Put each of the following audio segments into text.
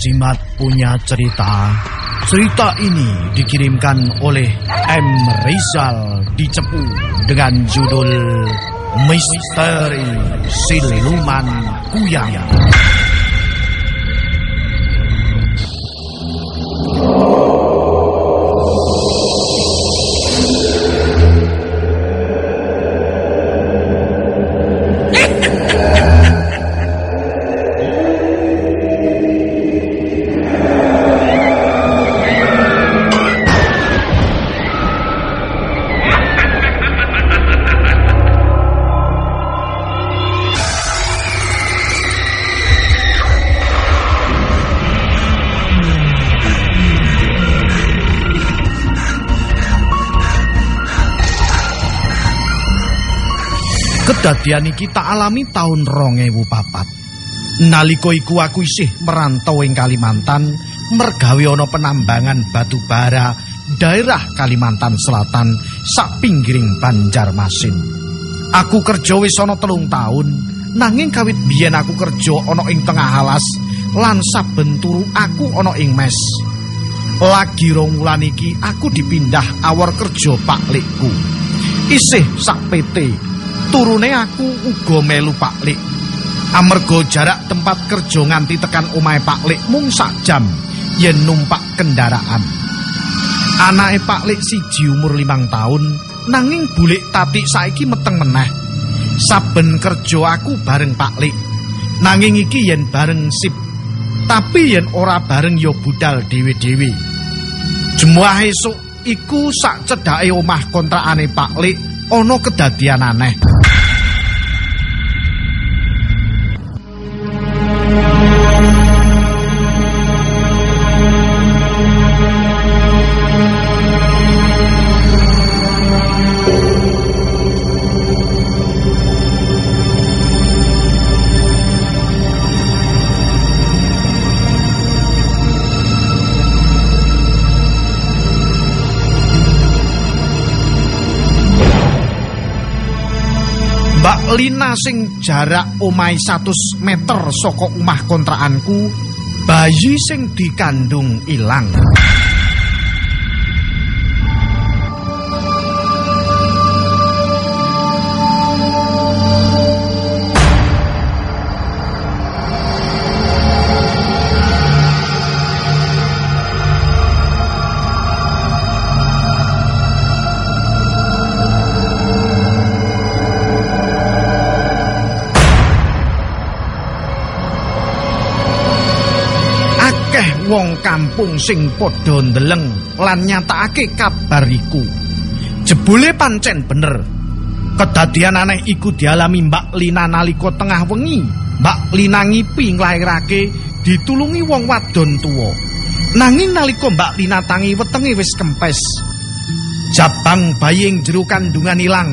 Jimat punya cerita. Cerita ini dikirimkan oleh M. Rizal di Cepu dengan judul Misteri Siluman Kuyang. Kedadian iki tak alami tahun 2004. Nalika iku aku isih merantau ing Kalimantan, mergawe ana penambangan batu bara daerah Kalimantan Selatan sak pinggiring Banjarmasin. Aku kerja wis ana telung tahun, nanging kawit biyen aku kerja ana ing tengah alas lan saben turu aku ana ing mes. Lagi rong wulan iki aku dipindah awor kerja Pak Likku. Isih sak PT turune aku uga melu Pak Lik. Amarga jarak tempat kerja nganti tekan omahe Pak Lik mung sak jam yen numpak kendaraan. Anake Pak Lik siji umur limang tahun, nanging bulik tati saiki meteng meneh. Saben kerja aku bareng Pak Lik. Nanging iki yen bareng sip. Tapi yen ora bareng ya budal dhewe-dhewe. Jemuah esuk iku sak cedhake omah kontrakane Pak Lik ana kedadian aneh. Lina sing jarak omahe 100 meter saka omah kontrakanku, bayi sing dikandung ilang. Wong kampung sing padha ndeleng lan nyatakake kabar iku. Jebule pancen bener. Kedadian aneh iku dialami Mbak Lina nalika tengah wengi. Mbak Lina ngipi nglairake ditulungi wong wadon tuwa. Nanging nalika Mbak Lina tangi wetenge wis kempes. Jabang bayi ing jero kandungan ilang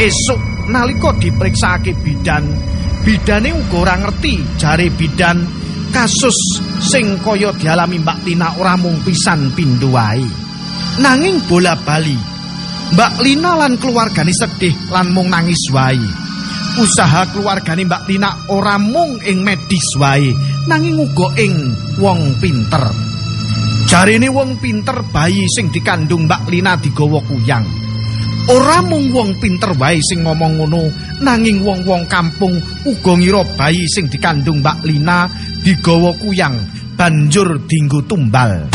esuk nalika dipriksake bidan bidane uga ora ngerti jare bidan kasus sing kaya dialami Mbak Lina ora mung pisan pindho nanging bola bali Mbak Lina lan keluargane sedih lan mung nangis wae. Usaha keluargane Mbak Lina ora mung ing medis wae nanging uga ing wong pinter. Jarene wong pinter bayi sing dikandung Mbak Lina digawa kuyang Ora mung wong pinter wae sing ngomong ngono, nanging wong-wong kampung uga ngira bayi sing dikandung Mbak Lina digawa kuyang banjur dinggo tumbal.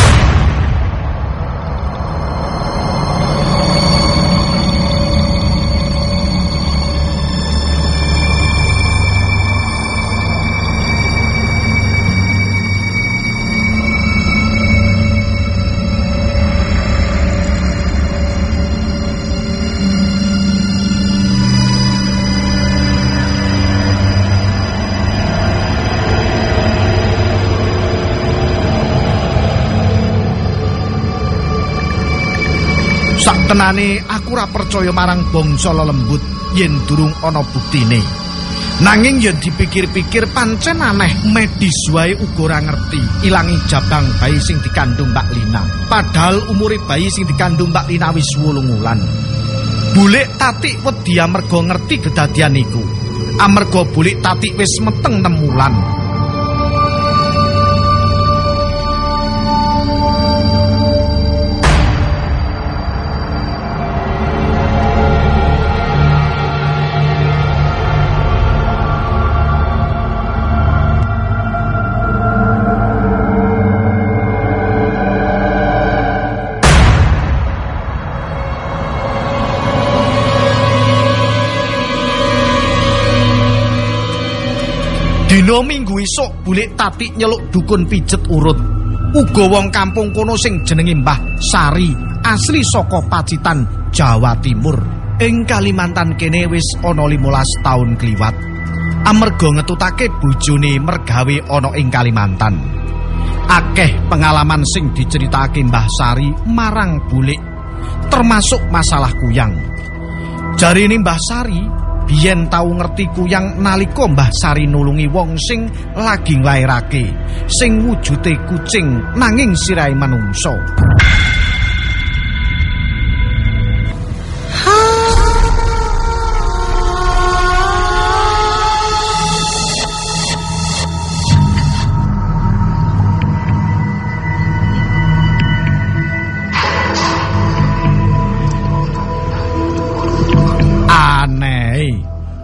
Tenane aku ora percaya marang bangsa lelembut. yen durung ana buktine. Nanging yen dipikir-pikir pancen aneh medis wae uga ora ngerti ilangi jabang bayi sing dikandung Mbak Lina. Padahal umure bayi sing dikandung Mbak Lina wis 8 wulan. Bulik Tatik wedi amarga ngerti kedadian iku. Amarga bulik Tatik wis meteng 6 wulan. Dina minggu esuk bulik tatik nyeluk dukun pijet urut. Uga wong kampung kono sing jenenge Mbah Sari, asli saka Pacitan, Jawa Timur. Ing Kalimantan kene wis ana 15 taun kliwat. Amarga ngetutake bojone mergawe ana ing Kalimantan. Akeh pengalaman sing diceritake Mbah Sari marang bulik, termasuk masalah kuyang. Jarine Mbah Sari, biyen tau ngerti kuyang nalika Mbah Sari nulungi wong sing lagi nglairake, sing wujute kucing nanging sirahe manungsa.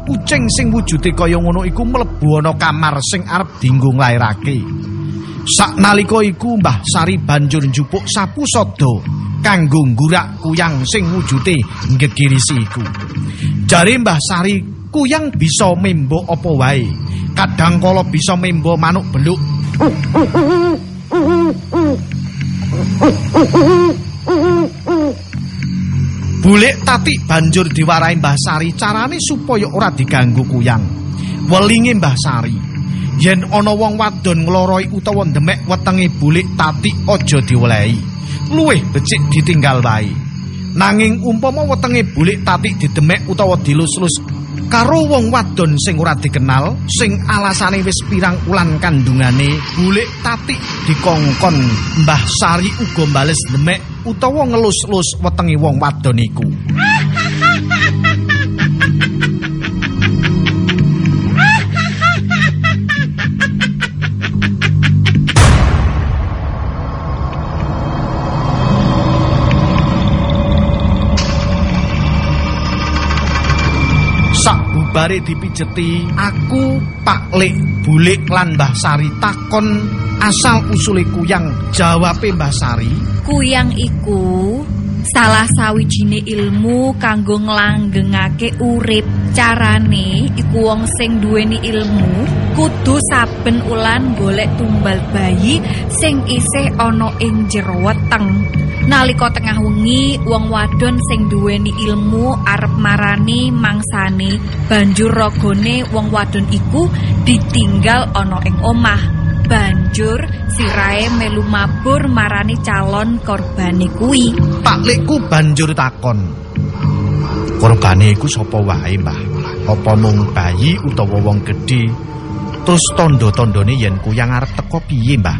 Kucing sing wujude kaya ngono iku mlebu ana kamar sing arep dienggo nglairake. Saknalika iku Mbah Sari banjur njupuk sapu sada kanggo nggurak kuyang sing wujude ngegirisi iku. Jare Mbah Sari, kuyang bisa membo apa wae. Kadang kala bisa membo manuk beluk. Bulik Tati banjur diwarai Mbah Sari carane supaya ora diganggu kuyang. Welinge Mbah Sari, yen ana wong wadon ngloroi utawa ndemek wetenge Bulik Tati aja diwelehi. Luwih becik ditinggal wae. Nanging umpama wetenge Bulik Tati didemek utawa dilus-lus karo wong wadon sing ora dikenal, sing alasane wis pirang ulan kandungane, Bulik Tati dikongkon Mbah Sari uga bales demek utawa ngelus-lus wetenge wong wadon iku. Sakbubare dipijeti, aku Pak Lek Bulik lan Mbah Sari takon asal usule kuyang. Jawabe Mbah Sari, Kuyang iku salah sawijine ilmu kanggo nglanggengake urip. Carane iku wong sing duweni ilmu kudu saben ulan golek tumbal bayi sing isih ana ing jero weteng. Nalika tengah wengi, wong wadon sing duweni ilmu arep marani mangsane, banjur ragane wong wadon iku ditinggal ana ing omah. Banjur sirahe melu mabur marani calon korbane kuwi. Pak Lekku banjur takon. Korbane iku sapa wae, Mbah? Apa mung bayi utawa wong gedhe? Terus tondo-tondone yen kuyang arep teko piye, Mbah?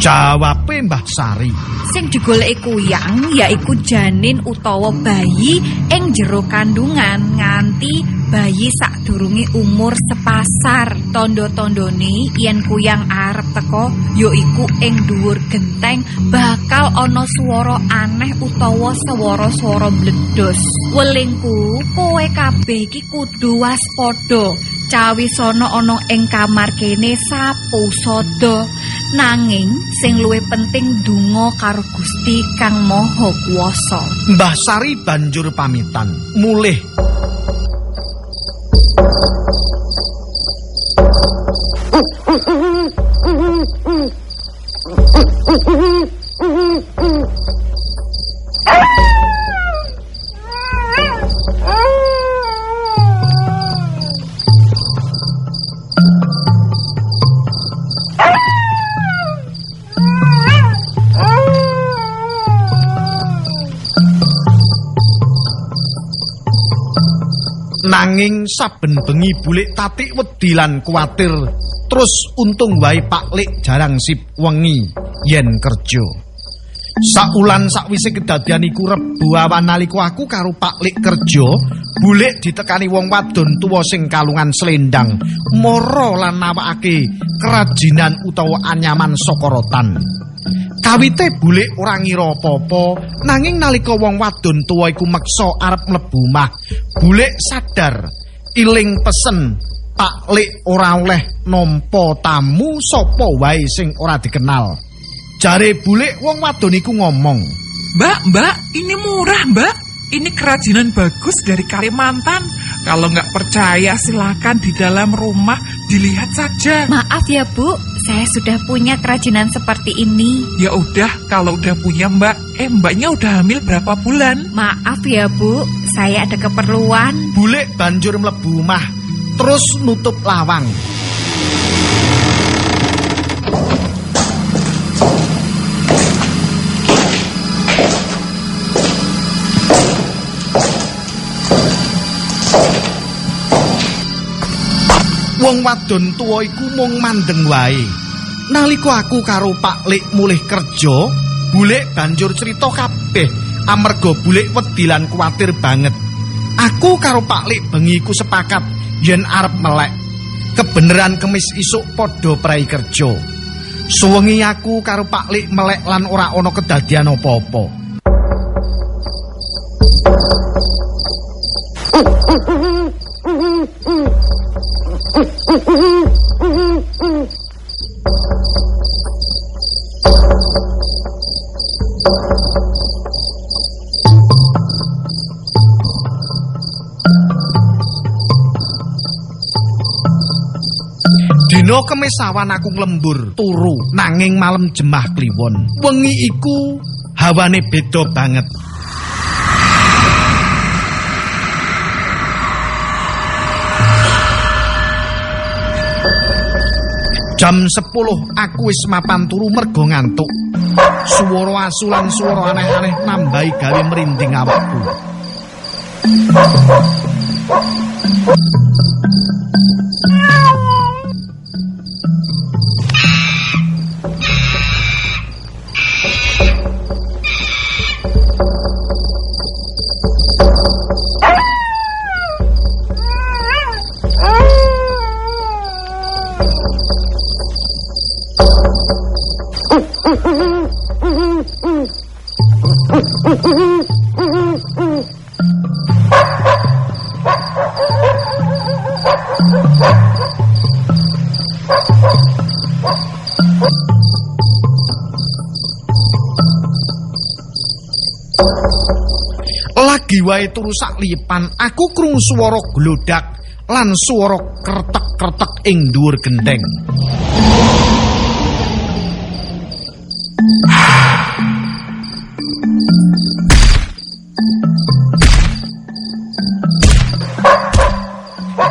Jawabe Mbah Sari. Sing digoleki kuyang yaiku janin utawa bayi ing jero kandungan nganti bayi sadurunge umur sepasar. Tondo-tondone yen kuyang arep teko yaiku ing dhuwur genteng bakal ana swara aneh utawa swara-swara bledhos. Welingku, kowe kabeh iki kudu waspada. Cawisana ana ing kamar kene sapu sada. Nanging sing luwih penting donga karo Gusti Kang Maha Kuwasa. Mbah Sari banjur pamitan, mulih Thank you. Nanging saben bengi bulik tatik wedi lan kuatir. Terus untung wae Pak Lik jarang sip wengi yen kerja. Saulan sakwise kedadian iku rebu awan nalika aku karo Pak Lik kerja, bulik ditekani wong wadon tuwa sing kalungan selendang, mara lan nawakake kerajinan utawa anyaman saka rotan. Kawite bulik ora ngira apa-apa, nanging nalika wong wadon tuwa iku meksa arep mlebu omah, bulik sadar iling pesen Pak Lik ora oleh nampa tamu sapa wae sing ora dikenal. Jare bulik wong wadon iku ngomong, Mbak, mbak, ini murah mbak. Ini kerajinan bagus dari Kalimantan. Kalau nggak percaya silakan di dalam rumah dilihat saja. Maaf ya Bu, saya sudah punya kerajinan seperti ini. Ya udah, kalau udah punya mbak, eh mbaknya udah hamil berapa bulan? Maaf ya Bu, saya ada keperluan. bulik banjur mlebu omah, terus nutup lawang. Wong wadon tuwa iku mung mandeng wae. Nalika aku karo Pak Lik mulih kerja, Bulik banjur cerita kabeh amarga Bulik wedi lan kuwatir banget. Aku karo Pak Lik bengi iku sepakat yen arep melek. Kebeneran kemis isuk padha prei kerja. Suwengi aku karo Pak Lik melek lan ora ana kedadian apa-apa. Dina kemis awan aku nglembur turu nanging malam jemah kliwon. Wengi iku hawane beda banget. Jam 10 aku wis mapan turu mergo ngantuk. Suara asu lan suara aneh-aneh nambahi gawe merinding awakku. Lagi wae turu sak aku krungu swara glodak lan swara kretek-kretek ing dhuwur gendeng.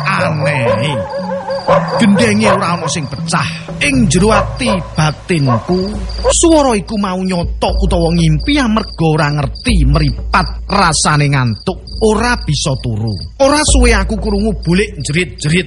Aneh. Gendenge ora ana sing pecah. Ing jero ati batinku, swara iku mau nyoto utawa ngimpi amarga ora ngerti mripat rasane ngantuk, ora bisa turu. Ora suwe aku krungu bulik jerit-jerit.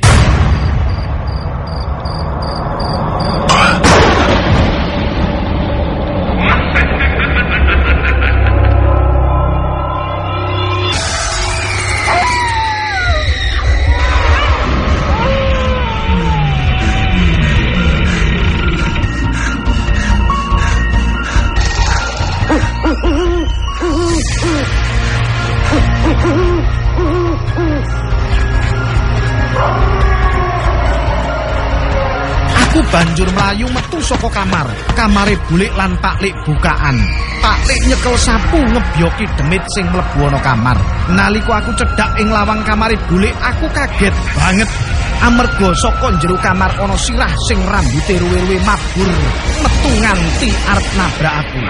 Banjur mlayu metu saka kamar. Kamare bulik lan Paklik bukaan. Paklik nyekel sapu ngebyoki demit sing mlebu ana kamar. Nalika aku cedhak ing lawang kamare bulik, aku kaget banget. Amarga saka jero kamar ana sirah sing rambute ruwe-ruwe mabur metu nganti arep nabrak aku.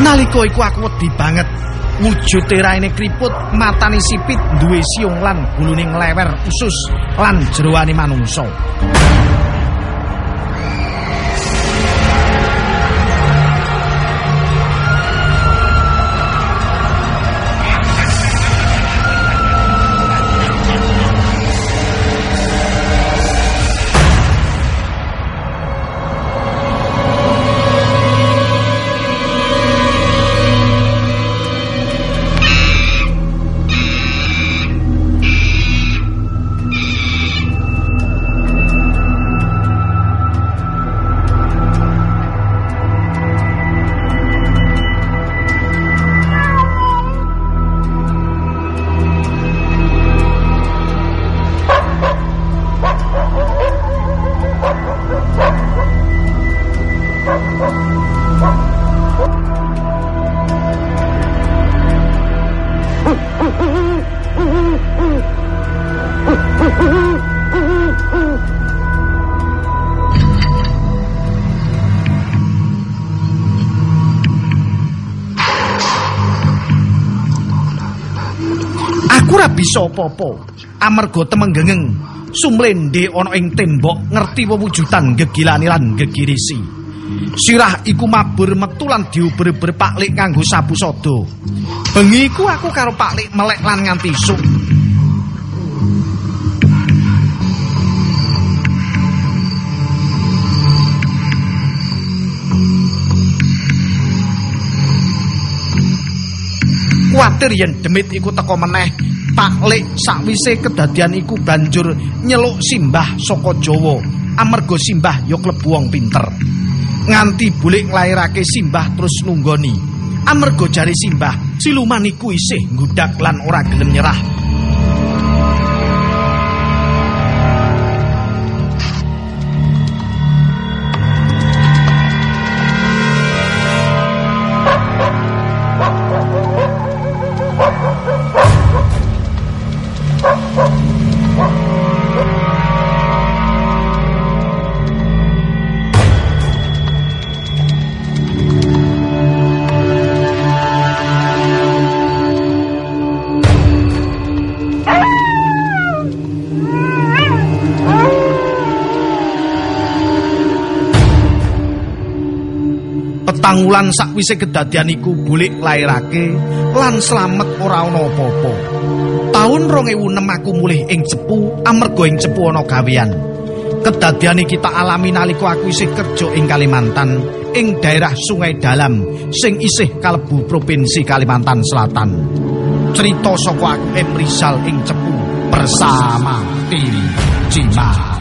Nalika iku aku wedi banget. Wujute raine kriput, matane sipit, duwe siung lan bulune nglewer usus lan jeroane manungsa. Bisa apa-apa. Amarga temenggengeng sumlende ana ing tembok ngerti wewujudan gegilane lan gegirisi. Sirah iku mabur metu lan diuber-uber Paklik kanggo sapu sada. Bengi iku aku karo Paklik melek lan nganti isuk. Kuatir yen demit iku teko meneh, Paklik sakwise kedadian iku banjur nyeluk Simbah saka Jawa. Amarga Simbah ya klebu wong pinter. Nganti bulik nglairake Simbah terus nunggoni. Amarga jare Simbah, siluman iku isih nggudak lan ora gelem nyerah. Petang wulan sakwise kedadian iku bulik lairake lan slamet ora ana apa-apa. Taun 2006 aku mulih ing Cepu amarga ing Cepu ana gawean. Kedadian iki tak alami nalika aku isih kerja ing Kalimantan ing daerah Sungai Dalam sing isih kalebu provinsi Kalimantan Selatan. Cerita saka aku M Rizal ing Cepu bersama Tim Cimat.